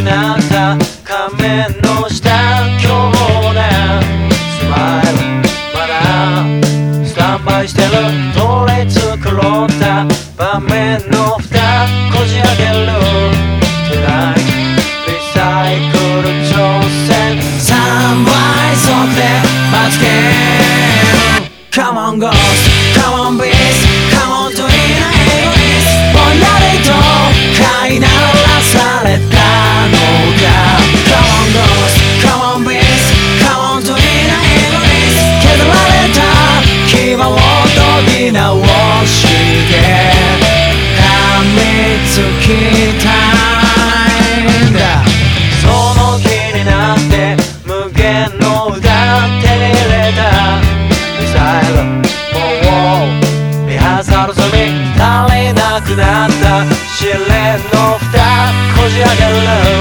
くなった仮面の下今日もねスマイルまだスタンバイしてる。取り繕った場面の蓋こじ開ける。Tonight リサイクル挑戦3倍速で罰ゲーム Come on ghost きたいんだ。その気になって無限の歌手に入れた。ミサイル。もうリハーサル済み。足りなくなった。試練の蓋。こじ開ける。